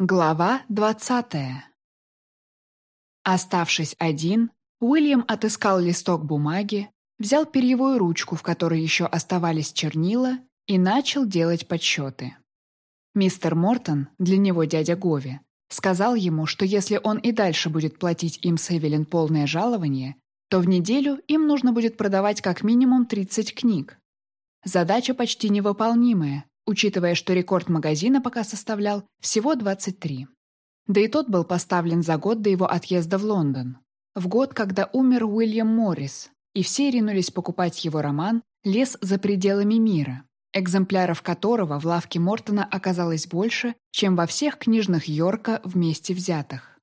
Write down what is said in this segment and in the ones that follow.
Глава двадцатая Оставшись один, Уильям отыскал листок бумаги, взял перьевую ручку, в которой еще оставались чернила, и начал делать подсчеты. Мистер Мортон, для него дядя Гови, сказал ему, что если он и дальше будет платить им с Эвелин полное жалование, то в неделю им нужно будет продавать как минимум 30 книг. Задача почти невыполнимая, учитывая, что рекорд магазина пока составлял всего 23. Да и тот был поставлен за год до его отъезда в Лондон. В год, когда умер Уильям Моррис, и все ринулись покупать его роман «Лес за пределами мира», экземпляров которого в лавке Мортона оказалось больше, чем во всех книжных Йорка вместе взятых.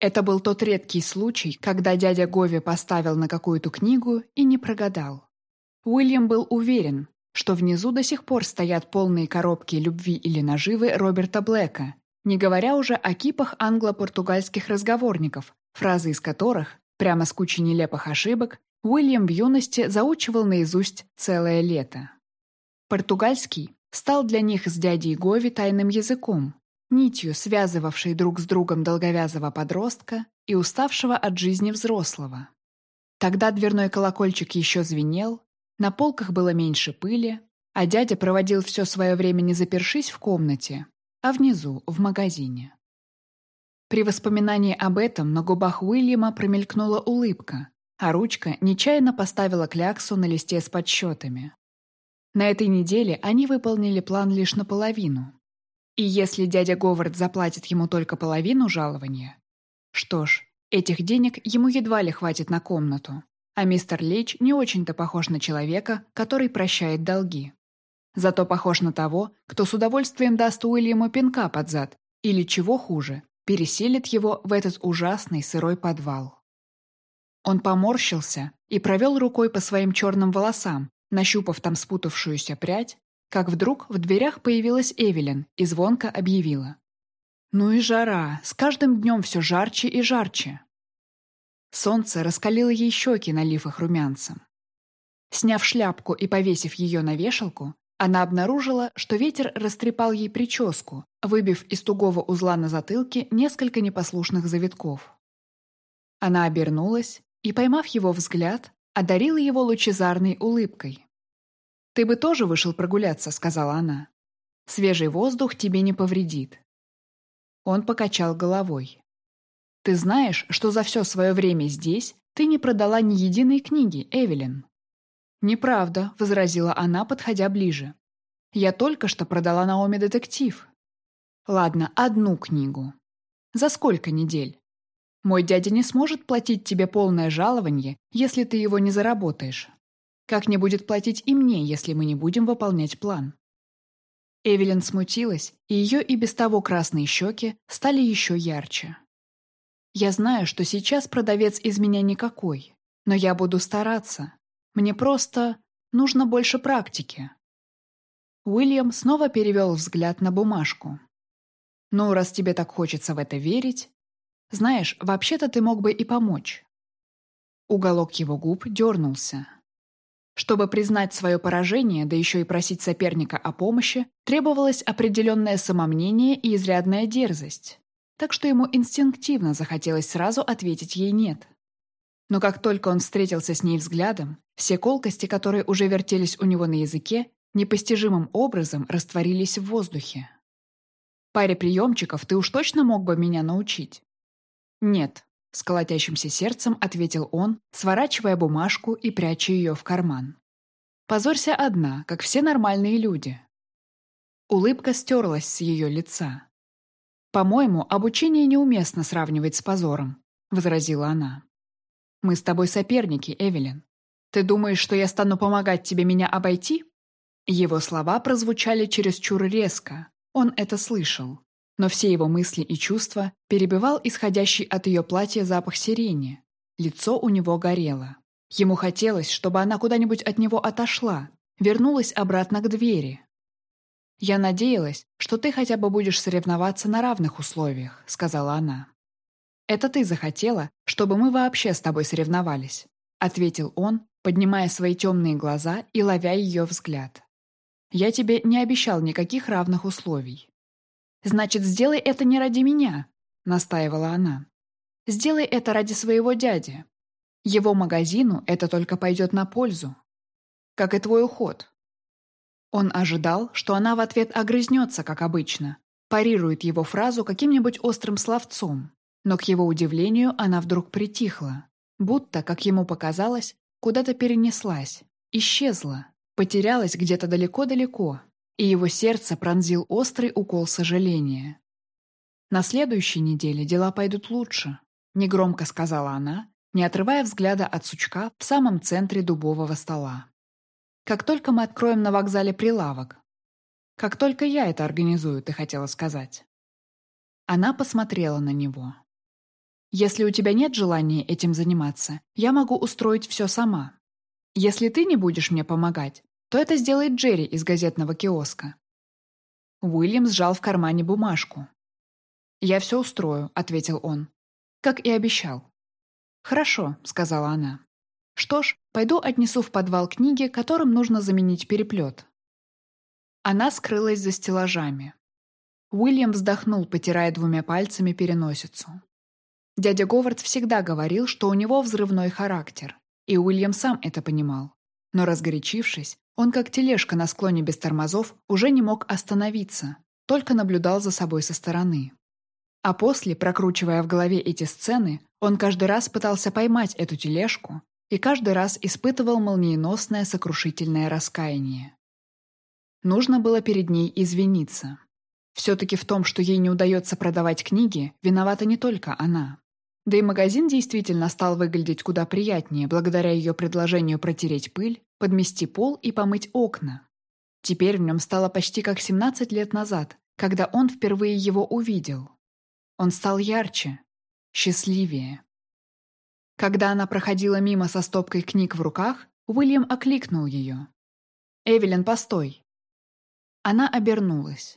Это был тот редкий случай, когда дядя Гови поставил на какую-то книгу и не прогадал. Уильям был уверен, что внизу до сих пор стоят полные коробки любви или наживы Роберта Блэка, не говоря уже о кипах англо-португальских разговорников, фразы из которых, прямо с кучей нелепых ошибок, Уильям в юности заучивал наизусть целое лето. Португальский стал для них с дядей Гови тайным языком, нитью, связывавшей друг с другом долговязого подростка и уставшего от жизни взрослого. Тогда дверной колокольчик еще звенел, на полках было меньше пыли, а дядя проводил все свое время не запершись в комнате, а внизу, в магазине. При воспоминании об этом на губах Уильяма промелькнула улыбка, а ручка нечаянно поставила кляксу на листе с подсчетами. На этой неделе они выполнили план лишь наполовину. И если дядя Говард заплатит ему только половину жалования, что ж, этих денег ему едва ли хватит на комнату, а мистер Лейч не очень-то похож на человека, который прощает долги. Зато похож на того, кто с удовольствием даст Уильяму пинка под зад, или, чего хуже, переселит его в этот ужасный сырой подвал. Он поморщился и провел рукой по своим черным волосам, нащупав там спутавшуюся прядь, как вдруг в дверях появилась Эвелин и звонко объявила. «Ну и жара, с каждым днем все жарче и жарче». Солнце раскалило ей щеки, налив их румянцем. Сняв шляпку и повесив ее на вешалку, она обнаружила, что ветер растрепал ей прическу, выбив из тугого узла на затылке несколько непослушных завитков. Она обернулась и, поймав его взгляд, одарила его лучезарной улыбкой. «Ты бы тоже вышел прогуляться», — сказала она. «Свежий воздух тебе не повредит». Он покачал головой. Ты знаешь, что за все свое время здесь ты не продала ни единой книги, Эвелин?» «Неправда», — возразила она, подходя ближе. «Я только что продала Наоми детектив». «Ладно, одну книгу. За сколько недель? Мой дядя не сможет платить тебе полное жалование, если ты его не заработаешь. Как не будет платить и мне, если мы не будем выполнять план?» Эвелин смутилась, и ее и без того красные щеки стали еще ярче. Я знаю, что сейчас продавец из меня никакой, но я буду стараться. Мне просто нужно больше практики. Уильям снова перевел взгляд на бумажку. «Ну, раз тебе так хочется в это верить, знаешь, вообще-то ты мог бы и помочь». Уголок его губ дернулся. Чтобы признать свое поражение, да еще и просить соперника о помощи, требовалось определенное самомнение и изрядная дерзость так что ему инстинктивно захотелось сразу ответить ей «нет». Но как только он встретился с ней взглядом, все колкости, которые уже вертелись у него на языке, непостижимым образом растворились в воздухе. «Паре приемчиков ты уж точно мог бы меня научить?» «Нет», — с колотящимся сердцем ответил он, сворачивая бумажку и пряча ее в карман. «Позорься одна, как все нормальные люди». Улыбка стерлась с ее лица. «По-моему, обучение неуместно сравнивать с позором», — возразила она. «Мы с тобой соперники, Эвелин. Ты думаешь, что я стану помогать тебе меня обойти?» Его слова прозвучали чересчур резко. Он это слышал. Но все его мысли и чувства перебивал исходящий от ее платья запах сирени. Лицо у него горело. Ему хотелось, чтобы она куда-нибудь от него отошла, вернулась обратно к двери, «Я надеялась, что ты хотя бы будешь соревноваться на равных условиях», — сказала она. «Это ты захотела, чтобы мы вообще с тобой соревновались», — ответил он, поднимая свои темные глаза и ловя ее взгляд. «Я тебе не обещал никаких равных условий». «Значит, сделай это не ради меня», — настаивала она. «Сделай это ради своего дяди. Его магазину это только пойдет на пользу. Как и твой уход». Он ожидал, что она в ответ огрызнется, как обычно, парирует его фразу каким-нибудь острым словцом, но, к его удивлению, она вдруг притихла, будто, как ему показалось, куда-то перенеслась, исчезла, потерялась где-то далеко-далеко, и его сердце пронзил острый укол сожаления. «На следующей неделе дела пойдут лучше», — негромко сказала она, не отрывая взгляда от сучка в самом центре дубового стола. «Как только мы откроем на вокзале прилавок, как только я это организую, ты хотела сказать. Она посмотрела на него. Если у тебя нет желания этим заниматься, я могу устроить все сама. Если ты не будешь мне помогать, то это сделает Джерри из газетного киоска. Уильям сжал в кармане бумажку. «Я все устрою», — ответил он. «Как и обещал». «Хорошо», — сказала она. «Что ж, пойду отнесу в подвал книги, которым нужно заменить переплет. Она скрылась за стеллажами. Уильям вздохнул, потирая двумя пальцами переносицу. Дядя Говард всегда говорил, что у него взрывной характер, и Уильям сам это понимал. Но разгорячившись, он, как тележка на склоне без тормозов, уже не мог остановиться, только наблюдал за собой со стороны. А после, прокручивая в голове эти сцены, он каждый раз пытался поймать эту тележку и каждый раз испытывал молниеносное сокрушительное раскаяние. Нужно было перед ней извиниться. Все-таки в том, что ей не удается продавать книги, виновата не только она. Да и магазин действительно стал выглядеть куда приятнее, благодаря ее предложению протереть пыль, подмести пол и помыть окна. Теперь в нем стало почти как 17 лет назад, когда он впервые его увидел. Он стал ярче, счастливее. Когда она проходила мимо со стопкой книг в руках, Уильям окликнул ее. «Эвелин, постой!» Она обернулась.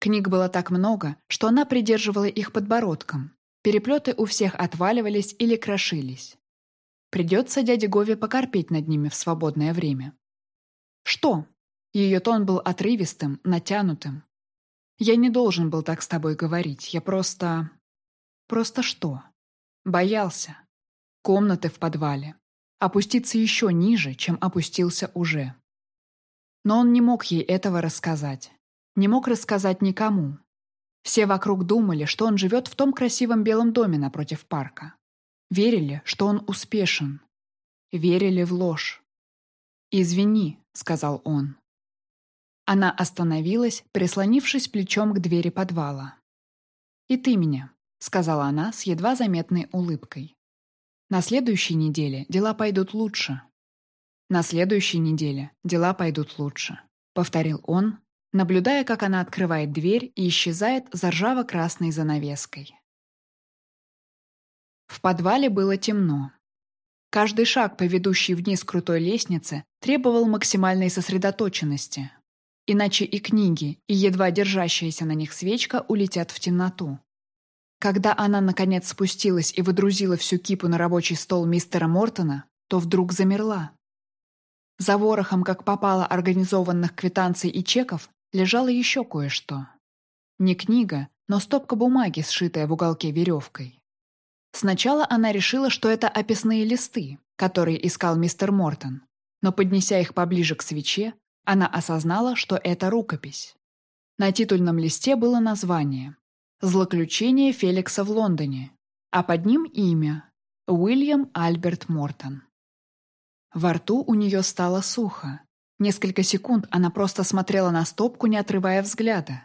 Книг было так много, что она придерживала их подбородком. Переплеты у всех отваливались или крошились. Придется дяде Гове покорпеть над ними в свободное время. «Что?» Ее тон был отрывистым, натянутым. «Я не должен был так с тобой говорить. Я просто...» «Просто что?» «Боялся. Комнаты в подвале. Опуститься еще ниже, чем опустился уже. Но он не мог ей этого рассказать. Не мог рассказать никому. Все вокруг думали, что он живет в том красивом белом доме напротив парка. Верили, что он успешен. Верили в ложь. «Извини», — сказал он. Она остановилась, прислонившись плечом к двери подвала. «И ты меня», — сказала она с едва заметной улыбкой. «На следующей неделе дела пойдут лучше». На следующей неделе дела пойдут лучше», — повторил он, наблюдая, как она открывает дверь и исчезает за ржаво-красной занавеской. В подвале было темно. Каждый шаг по ведущей вниз крутой лестнице требовал максимальной сосредоточенности. Иначе и книги, и едва держащаяся на них свечка улетят в темноту. Когда она, наконец, спустилась и выдрузила всю кипу на рабочий стол мистера Мортона, то вдруг замерла. За ворохом, как попало, организованных квитанций и чеков, лежало еще кое-что. Не книга, но стопка бумаги, сшитая в уголке веревкой. Сначала она решила, что это описные листы, которые искал мистер Мортон, но, поднеся их поближе к свече, она осознала, что это рукопись. На титульном листе было название «Злоключение Феликса в Лондоне», а под ним имя – Уильям Альберт Мортон. Во рту у нее стало сухо. Несколько секунд она просто смотрела на стопку, не отрывая взгляда.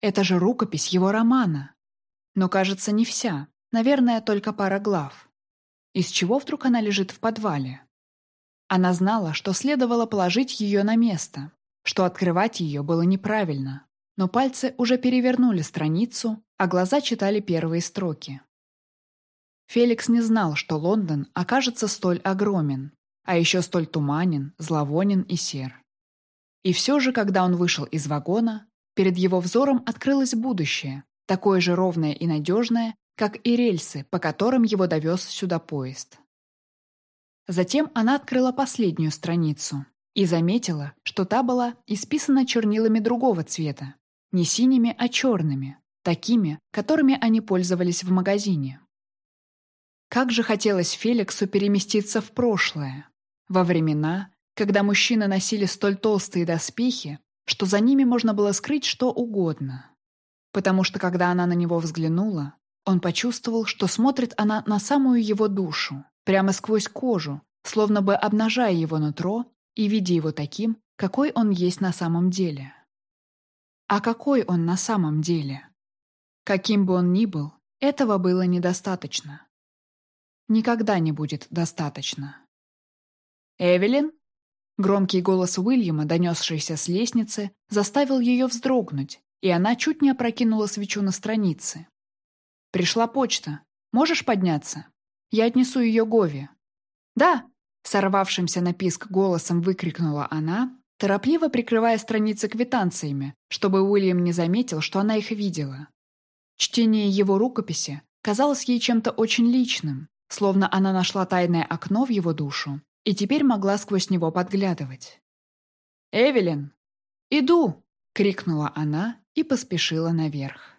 Это же рукопись его романа. Но, кажется, не вся. Наверное, только пара глав. Из чего вдруг она лежит в подвале? Она знала, что следовало положить ее на место, что открывать ее было неправильно. Но пальцы уже перевернули страницу, а глаза читали первые строки. Феликс не знал, что Лондон окажется столь огромен, а еще столь туманен, зловонен и сер. И все же, когда он вышел из вагона, перед его взором открылось будущее, такое же ровное и надежное, как и рельсы, по которым его довез сюда поезд. Затем она открыла последнюю страницу и заметила, что та была исписана чернилами другого цвета, не синими, а черными, такими, которыми они пользовались в магазине. Как же хотелось Феликсу переместиться в прошлое, во времена, когда мужчины носили столь толстые доспехи, что за ними можно было скрыть что угодно. Потому что когда она на него взглянула, он почувствовал, что смотрит она на самую его душу, прямо сквозь кожу, словно бы обнажая его нутро и видя его таким, какой он есть на самом деле. А какой он на самом деле? Каким бы он ни был, этого было недостаточно. Никогда не будет достаточно. «Эвелин?» Громкий голос Уильяма, донесшийся с лестницы, заставил ее вздрогнуть, и она чуть не опрокинула свечу на странице. «Пришла почта. Можешь подняться? Я отнесу ее Гове». «Да!» — сорвавшимся на писк голосом выкрикнула она, торопливо прикрывая страницы квитанциями, чтобы Уильям не заметил, что она их видела. Чтение его рукописи казалось ей чем-то очень личным, словно она нашла тайное окно в его душу и теперь могла сквозь него подглядывать. «Эвелин!» «Иду!» — крикнула она и поспешила наверх.